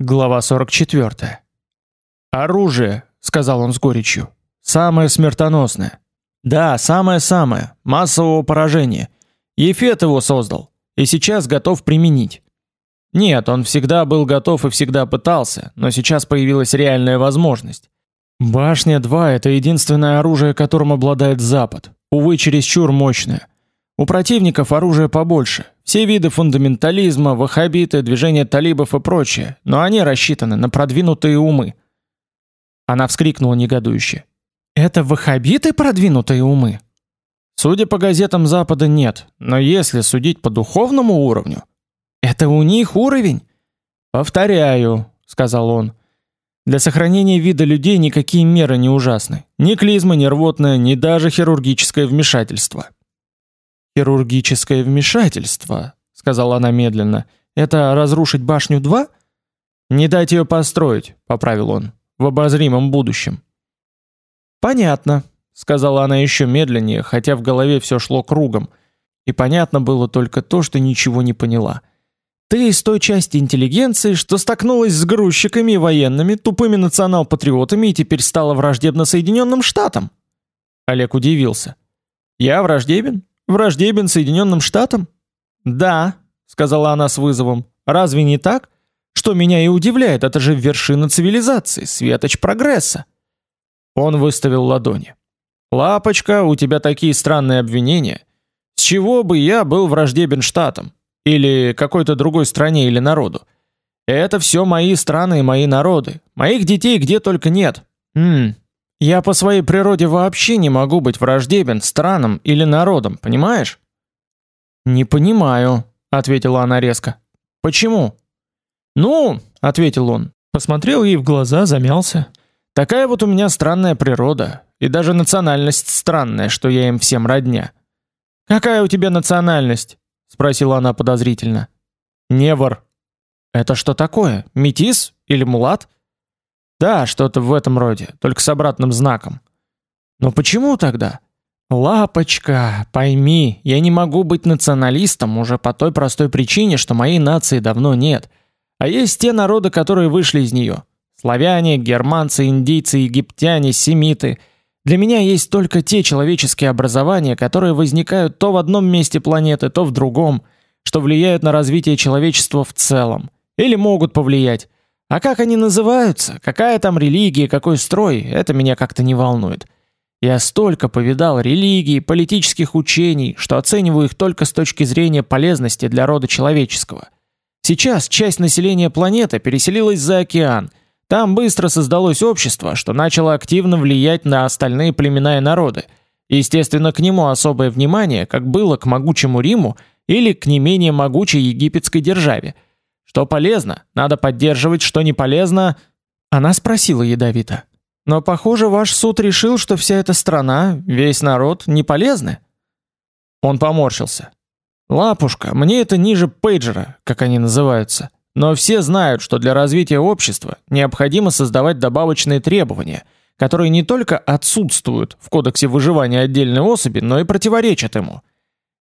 Глава 44. Оружие, сказал он с горечью. Самое смертоносное. Да, самое-самое, массового поражения. Ефет его создал и сейчас готов применить. Нет, он всегда был готов и всегда пытался, но сейчас появилась реальная возможность. Башня 2 это единственное оружие, которым обладает Запад. Увы, чересчур мощное. У противников оружие побольше. Все виды фундаментализма, ваххабиты, движение талибов и прочее, но они рассчитаны на продвинутые умы. Она вскрикнула негодующе. Это ваххабиты продвинутые умы? Судя по газетам Запада, нет, но если судить по духовному уровню, это у них уровень. Повторяю, сказал он. Для сохранения вида людей никакие меры не ужасны. Ни клизма, ни рвотное, ни даже хирургическое вмешательство. Хирургическое вмешательство, сказала она медленно. Это разрушить башню 2? Не дать ее построить, поправил он. В обозримом будущем. Понятно, сказала она еще медленнее, хотя в голове все шло кругом, и понятно было только то, что ничего не поняла. Ты из той части интеллигенции, что столкнулась с грузчиками и военными, тупыми национал-патриотами и теперь стала враждебна Соединенным Штатам. Олег удивился. Я враждебен? Враждебен Соединенным Штатам? Да, сказала она с вызовом. Разве не так? Что меня и удивляет, это же вершина цивилизации, светоч прогресса. Он выставил ладони. Лапочка, у тебя такие странные обвинения. С чего бы я был враждебен штатам или какой-то другой стране или народу? Это все мои страны и мои народы. Моих детей где только нет. Хм. Я по своей природе вообще не могу быть враждебен странам или народам, понимаешь? Не понимаю, ответила она резко. Почему? Ну, ответил он. Посмотрел ей в глаза, замялся. Такая вот у меня странная природа, и даже национальность странная, что я им всем родня. Какая у тебя национальность? спросила она подозрительно. Невор. Это что такое? Метис или мулат? Да, что-то в этом роде, только с обратным знаком. Но почему тогда? Лапочка, пойми, я не могу быть националистом уже по той простой причине, что моей нации давно нет, а есть те народы, которые вышли из нее. Славяне, германцы, индийцы, египтяне, семиты. Для меня есть только те человеческие образования, которые возникают то в одном месте планеты, то в другом, что влияют на развитие человечества в целом или могут повлиять. А как они называются, какая там религия, какой строй это меня как-то не волнует. Я столько повидал религий, политических учений, что оцениваю их только с точки зрения полезности для рода человеческого. Сейчас часть населения планеты переселилась за океан там быстро создалось общество, что начало активно влиять на остальные племена и народы. Естественно, к нему особое внимание, как было к могучему Риму или к не менее могучей египетской державе. Что полезно, надо поддерживать, что не полезно, она спросила ядовито. Но, похоже, ваш суд решил, что вся эта страна, весь народ не полезны. Он поморщился. Лапушка, мне это ниже пейджера, как они называются. Но все знают, что для развития общества необходимо создавать добавочные требования, которые не только отсутствуют в кодексе выживания отдельной особи, но и противоречат ему.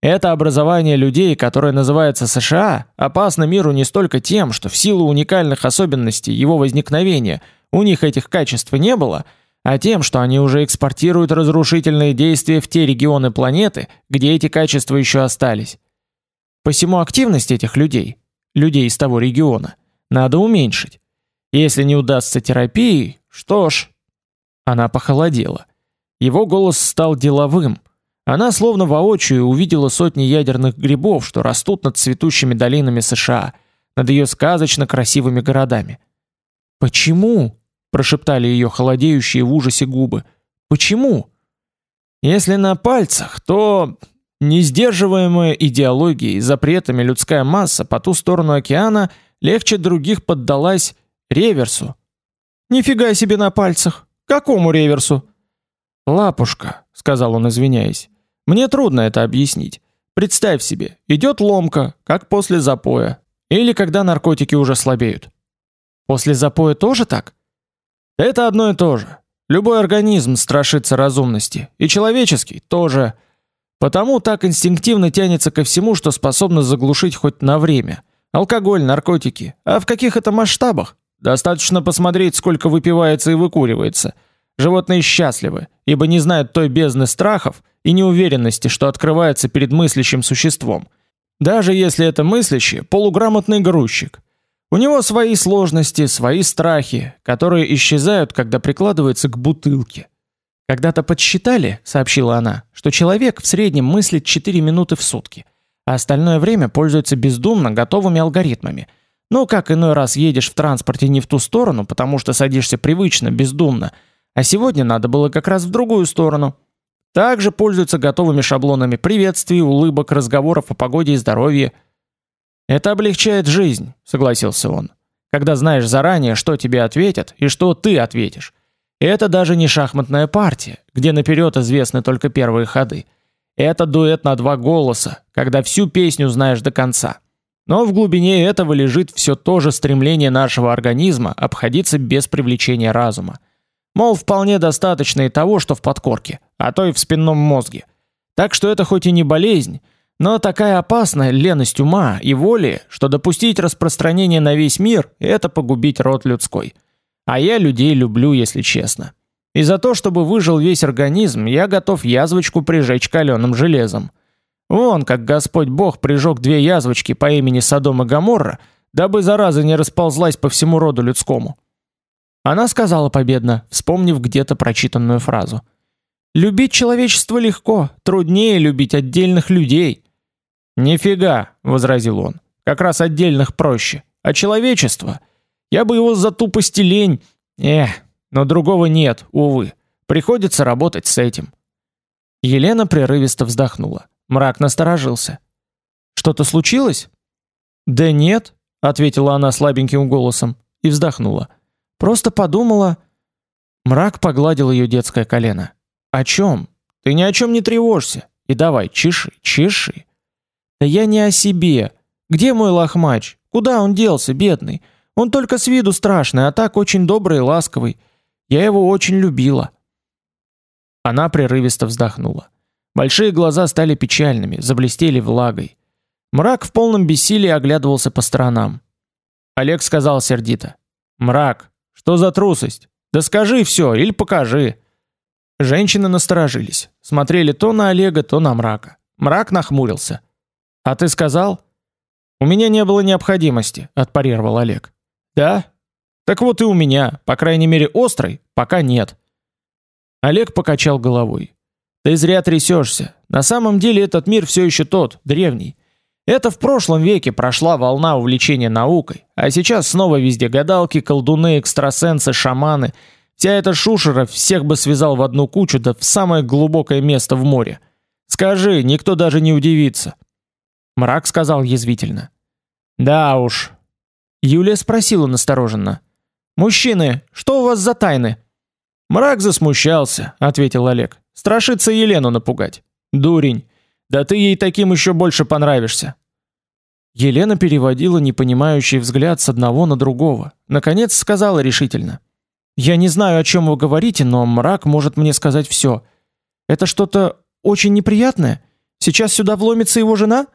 Это образование людей, которое называется США, опасно миру не столько тем, что в силу уникальных особенностей его возникновения у них этих качеств не было, а тем, что они уже экспортируют разрушительные действия в те регионы планеты, где эти качества еще остались. Посему активность этих людей людей из того региона, надо уменьшить. Если не удастся терапией, что ж, она похолодела. Его голос стал деловым. Она словно воочию увидела сотни ядерных грибов, что растут над цветущими долинами США, над ее сказочно красивыми городами. Почему? прошептали ее холодеющие в ужасе губы. Почему? Если на пальцах, то Несдерживаемая идеологией, запретами людская масса по ту сторону океана легче других поддалась реверсу. Нифига себе на пальцах. Какому реверсу? Лапушка, сказал он, извиняясь. Мне трудно это объяснить. Представь себе, идет ломка, как после запоя, или когда наркотики уже слабеют. После запоя тоже так? Это одно и то же. Любой организм страшится разумности, и человеческий тоже. Потому так инстинктивно тянется ко всему, что способно заглушить хоть на время. Алкоголь, наркотики. А в каких это масштабах? Достаточно посмотреть, сколько выпивается и выкуривается. Животные счастливы, ибо не знают той бездны страхов и неуверенности, что открывается перед мыслящим существом. Даже если это мыслящий, полуграмотный грузчик. У него свои сложности, свои страхи, которые исчезают, когда прикладывается к бутылке. Когда-то подсчитали, сообщила она, что человек в среднем мыслит 4 минуты в сутки, а остальное время пользуется бездумно готовыми алгоритмами. Ну, как иной раз едешь в транспорте не в ту сторону, потому что садишься привычно, бездумно, а сегодня надо было как раз в другую сторону. Также пользуются готовыми шаблонами приветствий, улыбок, разговоров о погоде и здоровье. Это облегчает жизнь, согласился он. Когда знаешь заранее, что тебе ответят и что ты ответишь. Это даже не шахматная партия, где наперед известны только первые ходы. Это дуэт на два голоса, когда всю песню знаешь до конца. Но в глубине этого лежит все то же стремление нашего организма обходиться без привлечения разума. Мол, вполне достаточно и того, что в подкорке, а то и в спинном мозге. Так что это хоть и не болезнь, но такая опасная леность ума и воли, что допустить распространение на весь мир это погубить род людской. А я людей люблю, если честно. И за то, чтобы выжил весь организм, я готов язвочку прижечь каленым железом. Вон как Господь Бог прижег две язвочки по имени Содом и Гоморра, дабы зараза не расползлась по всему роду людскому. Она сказала победно, вспомнив где-то прочитанную фразу. Любить человечество легко, труднее любить отдельных людей. Нифига, возразил он. Как раз отдельных проще, а человечество, я бы его за тупость и лень. Эх, но другого нет, увы. Приходится работать с этим. Елена прерывисто вздохнула. Мрак насторожился. Что-то случилось? Да нет, ответила она слабеньким голосом и вздохнула. Просто подумала. Мрак погладил ее детское колено. О чем? Ты ни о чем не тревожься. И давай, чеши, чеши. Да я не о себе. Где мой лохмач? Куда он делся, бедный? Он только с виду страшный, а так очень добрый и ласковый. Я его очень любила. Она прерывисто вздохнула. Большие глаза стали печальными, заблестели влагой. Мрак в полном бессилии оглядывался по сторонам. Олег сказал сердито: "Мрак, что за трусость? Да скажи все или покажи. Женщины насторожились, смотрели то на Олега, то на Мрака. Мрак нахмурился. А ты сказал? У меня не было необходимости, отпарировал Олег. Да? Так вот и у меня, по крайней мере, острой пока нет. Олег покачал головой. Ты зря трясешься. На самом деле этот мир все еще тот, древний. Это в прошлом веке прошла волна увлечения наукой, а сейчас снова везде гадалки, колдуны, экстрасенсы, шаманы. Вся эта шушера всех бы связал в одну кучу, да в самое глубокое место в море. Скажи, никто даже не удивится. Мрак сказал язвительно. Да уж. Юлия спросила настороженно. Мужчины, что у вас за тайны? Мрак засмущался, ответил Олег. Страшится Елену напугать. Дурень. Да ты ей таким еще больше понравишься. Елена переводила непонимающий взгляд с одного на другого. Наконец сказала решительно: "Я не знаю, о чем вы говорите, но мрак может мне сказать все. Это что-то очень неприятное? Сейчас сюда вломится его жена?"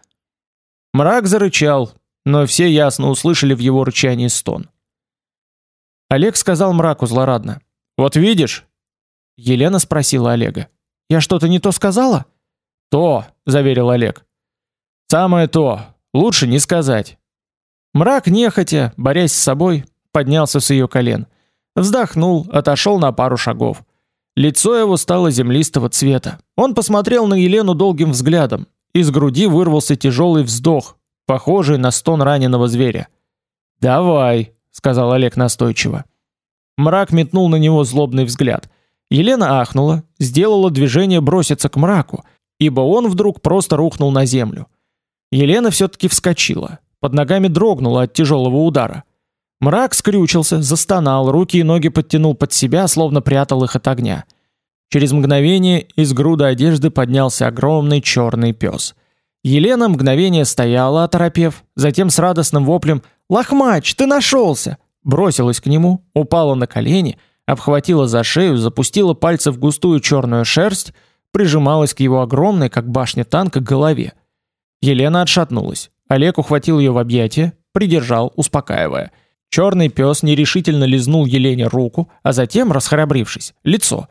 Мрак зарычал, но все ясно услышали в его рычании стон. Олег сказал мраку злорадно: "Вот видишь?" Елена спросила Олега: "Я что-то не то сказала?" То, заверил Олег. Самое то. Лучше не сказать. Мрак нехотя, борясь с собой, поднялся с ее колен, вздохнул, отошел на пару шагов. Лицо его стало землистого цвета. Он посмотрел на Елену долгим взглядом. Из груди вырвался тяжелый вздох, похожий на стон раненого зверя. "Давай", сказал Олег настойчиво. Мрак метнул на него злобный взгляд. Елена ахнула, сделала движение броситься к мраку, ибо он вдруг просто рухнул на землю. Елена все таки вскочила, под ногами дрогнула от тяжелого удара. Мрак скрючился, застонал, руки и ноги подтянул под себя, словно прятал их от огня. Через мгновение из груды одежды поднялся огромный черный пес. Елена мгновение стояла, оторопев, затем с радостным воплем: "Лохмач, ты нашелся!" бросилась к нему, упала на колени, обхватила за шею, запустила пальцы в густую черную шерсть прижималась к его огромной, как башня танка, голове. Елена отшатнулась. Олег ухватил ее в объятия, придержал, успокаивая. Черный пес нерешительно лизнул Елене руку, а затем, расхрабрившись, лицо.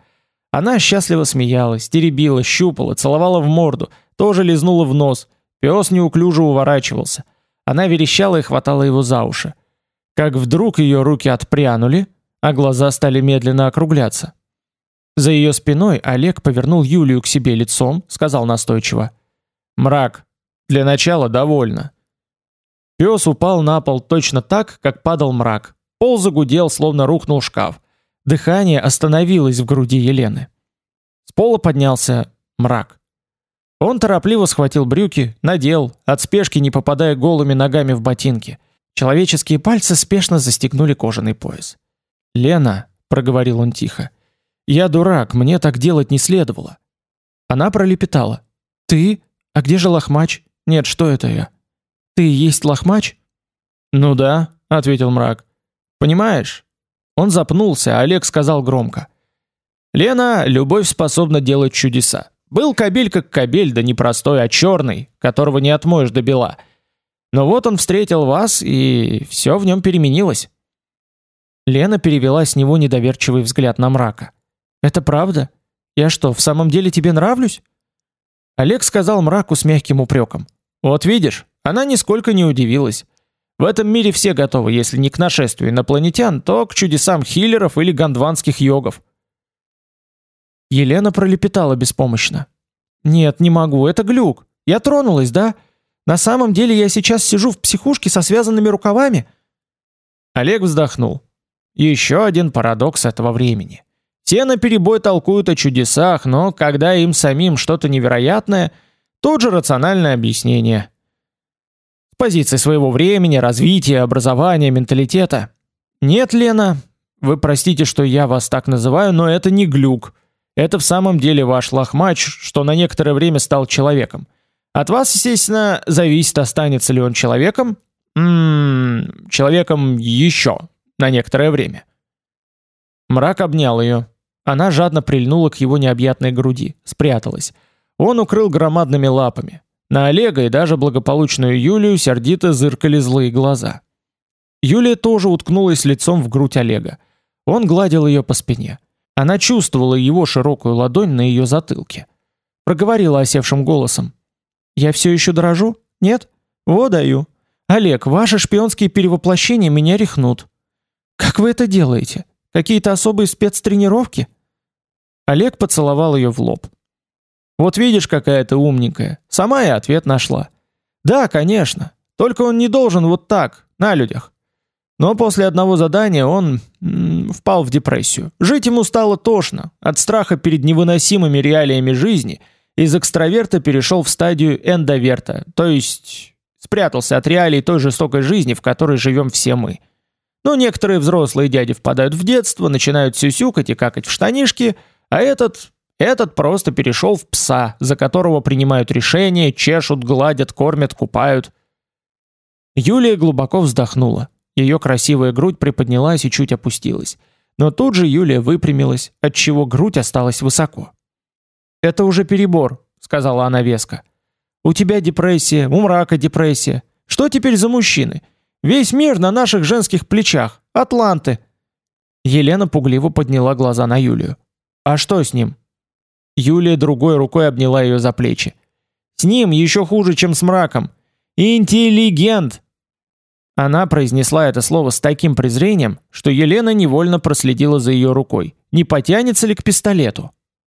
Она счастливо смеялась, теребила, щупала, целовала в морду, тоже лизнула в нос. Пес неуклюже уворачивался. Она верещала и хватала его за уши. Как вдруг ее руки отпрянули, а глаза стали медленно округляться. За ее спиной Олег повернул Юлию к себе лицом, сказал настойчиво: "Мрак. Для начала довольно". Пес упал на пол точно так, как падал мрак. Пол загудел, словно рухнул шкаф. Дыхание остановилось в груди Елены. С пола поднялся мрак. Он торопливо схватил брюки, надел, от спешки не попадая голыми ногами в ботинки. Человеческие пальцы спешно застегнули кожаный пояс. "Лена", проговорил он тихо. "Я дурак, мне так делать не следовало". Она пролепетала: "Ты? А где же лохмач? Нет, что это я? Ты есть лохмач?" "Ну да", ответил мрак. "Понимаешь?" Он запнулся, а Олег сказал громко: "Лена, любовь способна делать чудеса. Был кабель как кабель, да не простой, а черный, которого не отмоешь до бела. Но вот он встретил вас, и все в нем переменилось". Лена перевела с него недоверчивый взгляд на мрака. Это правда? Я что, в самом деле тебе нравлюсь? Олег сказал мраку с мягким упреком. Вот видишь, она нисколько не удивилась. В этом мире все готовы, если не к нашествию инопланетян, то к чудесам хиллеров или гондванских йогов. Елена пролепетала беспомощно. Нет, не могу, это глюк. Я тронулась, да? На самом деле я сейчас сижу в психушке со связанными рукавами. Олег вздохнул. Еще один парадокс этого времени. Все наперебой толкуют о чудесах, но когда им самим что-то невероятное, тут же рациональное объяснение. С позиции своего времени, развития, образования, менталитета. Нет, Лена, вы простите, что я вас так называю, но это не глюк. Это в самом деле ваш лохмач, что на некоторое время стал человеком. От вас, естественно, зависит, останется ли он человеком, м -м, человеком еще на некоторое время. Мрак обнял ее. Она жадно прильнула к его необъятной груди, спряталась. Он укрыл громадными лапами. На Олега и даже благополучную Юлию сердито зыркали злые глаза. Юлия тоже уткнулась лицом в грудь Олега. Он гладил ее по спине. Она чувствовала его широкую ладонь на ее затылке. Проговорила осевшим голосом: "Я все еще дрожу? Нет? Во даю. Олег, ваши шпионские перевоплощения меня рехнут. Как вы это делаете? Какие-то особые спецтренировки? Олег поцеловал ее в лоб. Вот видишь, какая ты умненькая. Сама и ответ нашла. Да, конечно. Только он не должен вот так, на людях. Но после одного задания он м, впал в депрессию. Жить ему стало тошно, от страха перед невыносимыми реалиями жизни. Из экстраверта перешел в стадию эндоверта, то есть спрятался от реалий той жестокой жизни, в которой живем все мы. Но некоторые взрослые дяди впадают в детство, начинают сюсюкать и какать в штанишки, а этот этот просто перешел в пса, за которого принимают решения, чешут, гладят, кормят, купают. Юлия глубоко вздохнула. Ее красивая грудь приподнялась и чуть опустилась. Но тут же Юлия выпрямилась, отчего грудь осталась высоко. Это уже перебор, сказала она веско. У тебя депрессия, у мрака депрессия. Что теперь за мужчины? Весь мир на наших женских плечах. Атланты. Елена пугливо подняла глаза на Юлию. А что с ним? Юлия другой рукой обняла ее за плечи. С ним еще хуже, чем с мраком. Интеллигент. Она произнесла это слово с таким презрением, что Елена невольно проследила за ее рукой. Не потянется ли к пистолету?